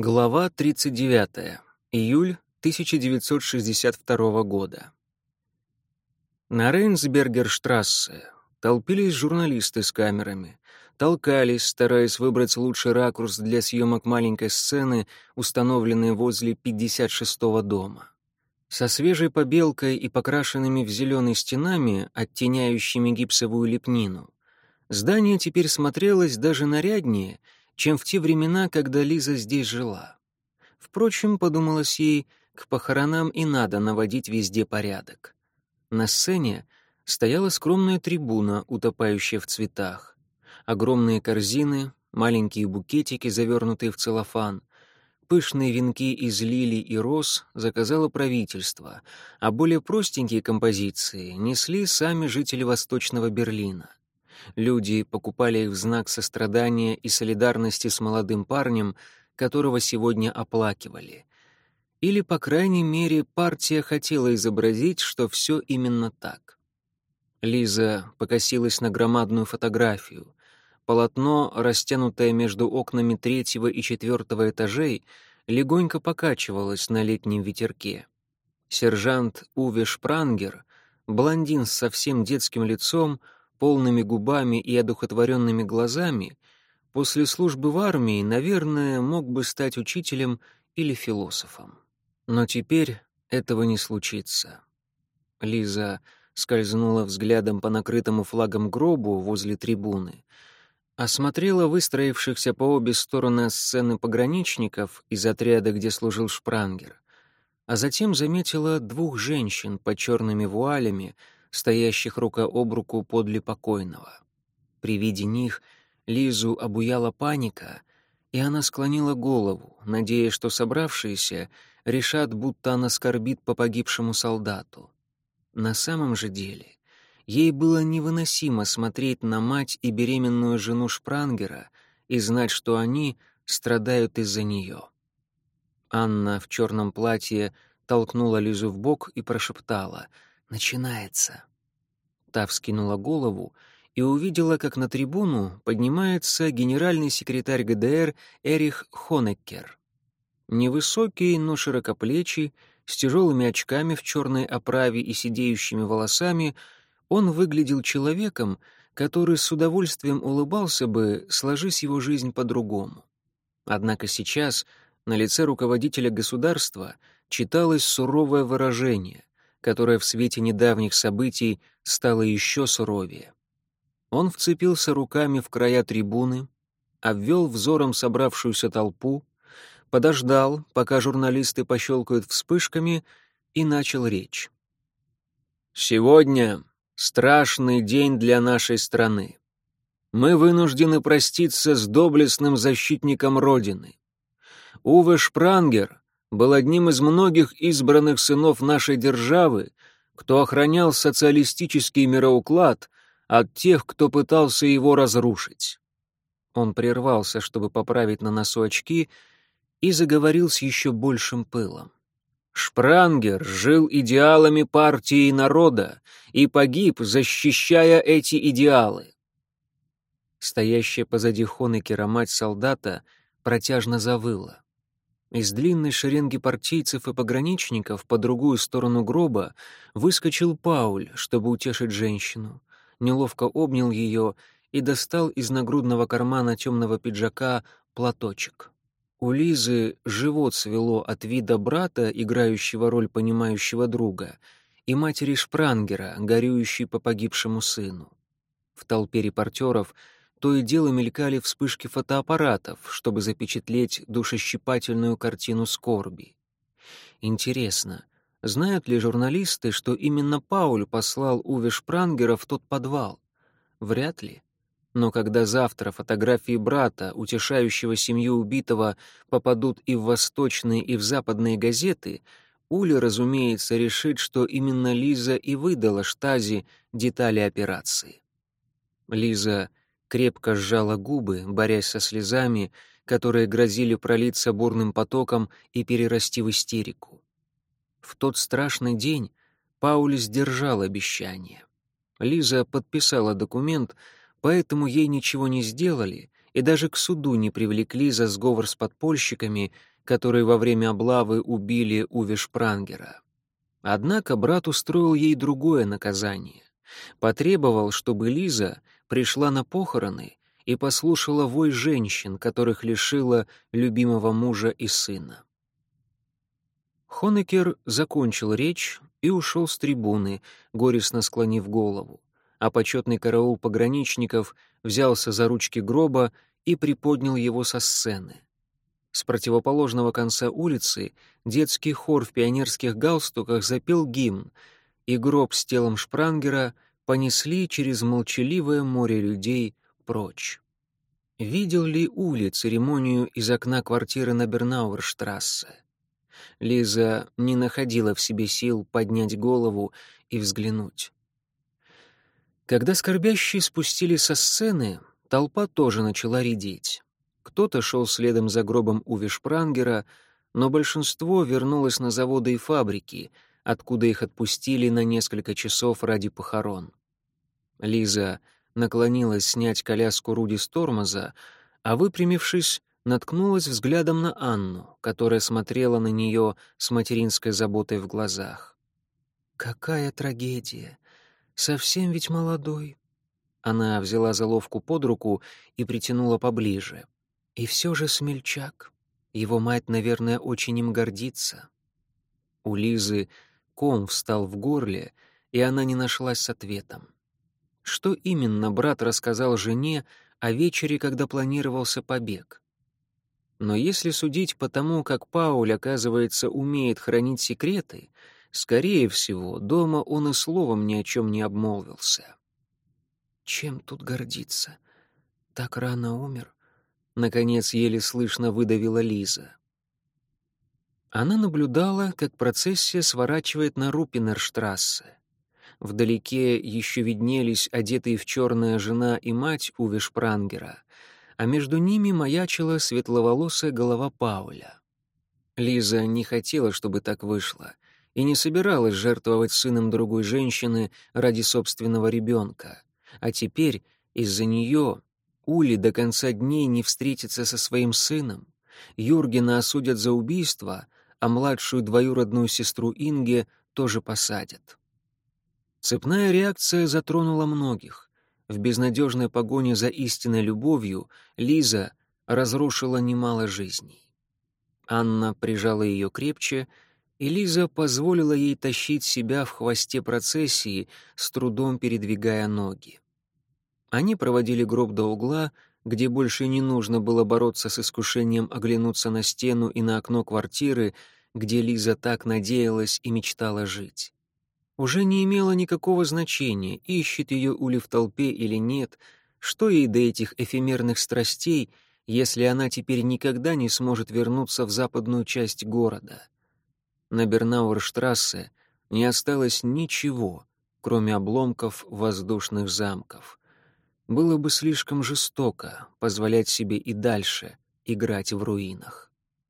Глава 39. Июль 1962 года. На Рейнсбергерштрассе толпились журналисты с камерами, толкались, стараясь выбрать лучший ракурс для съемок маленькой сцены, установленной возле 56-го дома. Со свежей побелкой и покрашенными в зеленый стенами, оттеняющими гипсовую лепнину, здание теперь смотрелось даже наряднее — чем в те времена, когда Лиза здесь жила. Впрочем, подумалось ей, к похоронам и надо наводить везде порядок. На сцене стояла скромная трибуна, утопающая в цветах. Огромные корзины, маленькие букетики, завернутые в целлофан, пышные венки из лилий и роз заказало правительство, а более простенькие композиции несли сами жители Восточного Берлина. Люди покупали их в знак сострадания и солидарности с молодым парнем, которого сегодня оплакивали. Или, по крайней мере, партия хотела изобразить, что все именно так. Лиза покосилась на громадную фотографию. Полотно, растянутое между окнами третьего и четвертого этажей, легонько покачивалось на летнем ветерке. Сержант Уве Шпрангер, блондин с совсем детским лицом, полными губами и одухотворенными глазами, после службы в армии, наверное, мог бы стать учителем или философом. Но теперь этого не случится. Лиза скользнула взглядом по накрытому флагом гробу возле трибуны, осмотрела выстроившихся по обе стороны сцены пограничников из отряда, где служил Шпрангер, а затем заметила двух женщин под черными вуалями, стоящих рука об руку подле покойного. При виде них Лизу обуяла паника, и она склонила голову, надеясь, что собравшиеся решат, будто она скорбит по погибшему солдату. На самом же деле ей было невыносимо смотреть на мать и беременную жену Шпрангера и знать, что они страдают из-за нее. Анна в черном платье толкнула Лизу в бок и прошептала — начинается». Та вскинула голову и увидела, как на трибуну поднимается генеральный секретарь ГДР Эрих Хонеккер. Невысокий, но широкоплечий, с тяжелыми очками в черной оправе и сидеющими волосами, он выглядел человеком, который с удовольствием улыбался бы, сложись его жизнь по-другому. Однако сейчас на лице руководителя государства читалось суровое выражение, которое в свете недавних событий стало еще суровее. Он вцепился руками в края трибуны, обвел взором собравшуюся толпу, подождал, пока журналисты пощелкают вспышками, и начал речь. «Сегодня страшный день для нашей страны. Мы вынуждены проститься с доблестным защитником Родины. Уве Шпрангер был одним из многих избранных сынов нашей державы, кто охранял социалистический мироуклад от тех, кто пытался его разрушить. Он прервался, чтобы поправить на носу очки, и заговорил с еще большим пылом. Шпрангер жил идеалами партии и народа и погиб, защищая эти идеалы. Стоящая позади Хонекера мать солдата протяжно завыла. Из длинной шеренги партийцев и пограничников по другую сторону гроба выскочил Пауль, чтобы утешить женщину. Неловко обнял ее и достал из нагрудного кармана темного пиджака платочек. У Лизы живот свело от вида брата, играющего роль понимающего друга, и матери Шпрангера, горюющей по погибшему сыну. В толпе репортеров — то и дело мелькали вспышки фотоаппаратов, чтобы запечатлеть душещипательную картину скорби. Интересно, знают ли журналисты, что именно Пауль послал Уве Шпрангера в тот подвал? Вряд ли. Но когда завтра фотографии брата, утешающего семью убитого, попадут и в восточные, и в западные газеты, Уля, разумеется, решит, что именно Лиза и выдала Штази детали операции. Лиза крепко сжала губы, борясь со слезами, которые грозили пролиться бурным потоком и перерасти в истерику. В тот страшный день Пауль сдержал обещание. Лиза подписала документ, поэтому ей ничего не сделали, и даже к суду не привлекли за сговор с подпольщиками, которые во время облавы убили Уве Шпрангера. Однако брат устроил ей другое наказание. Потребовал, чтобы Лиза пришла на похороны и послушала вой женщин, которых лишила любимого мужа и сына. Хонекер закончил речь и ушел с трибуны, горестно склонив голову, а почетный караул пограничников взялся за ручки гроба и приподнял его со сцены. С противоположного конца улицы детский хор в пионерских галстуках запел гимн, и гроб с телом Шпрангера понесли через молчаливое море людей прочь. Видел ли Ули церемонию из окна квартиры на Бернауэрштрассе? Лиза не находила в себе сил поднять голову и взглянуть. Когда скорбящие спустили со сцены, толпа тоже начала редеть. Кто-то шел следом за гробом Уви Шпрангера, но большинство вернулось на заводы и фабрики, откуда их отпустили на несколько часов ради похорон. Лиза наклонилась снять коляску Руди с тормоза, а, выпрямившись, наткнулась взглядом на Анну, которая смотрела на нее с материнской заботой в глазах. «Какая трагедия! Совсем ведь молодой!» Она взяла заловку под руку и притянула поближе. «И все же смельчак. Его мать, наверное, очень им гордится». У Лизы ком встал в горле, и она не нашлась с ответом. Что именно брат рассказал жене о вечере, когда планировался побег? Но если судить по тому, как Пауль, оказывается, умеет хранить секреты, скорее всего, дома он и словом ни о чем не обмолвился. Чем тут гордиться? Так рано умер. Наконец, еле слышно выдавила Лиза. Она наблюдала, как процессия сворачивает на Рупинерштрассе. Вдалеке еще виднелись одетые в черное жена и мать Уве Шпрангера, а между ними маячила светловолосая голова Пауля. Лиза не хотела, чтобы так вышло, и не собиралась жертвовать сыном другой женщины ради собственного ребенка. А теперь из-за нее Ули до конца дней не встретится со своим сыном. Юргена осудят за убийство, а младшую двоюродную сестру Инге тоже посадят. Цепная реакция затронула многих. В безнадежной погоне за истинной любовью Лиза разрушила немало жизней. Анна прижала ее крепче, и Лиза позволила ей тащить себя в хвосте процессии, с трудом передвигая ноги. Они проводили гроб до угла, где больше не нужно было бороться с искушением оглянуться на стену и на окно квартиры, где Лиза так надеялась и мечтала жить уже не имело никакого значения, ищет ее Ули в толпе или нет, что ей до этих эфемерных страстей, если она теперь никогда не сможет вернуться в западную часть города. На Бернауэрштрассе не осталось ничего, кроме обломков воздушных замков. Было бы слишком жестоко позволять себе и дальше играть в руинах.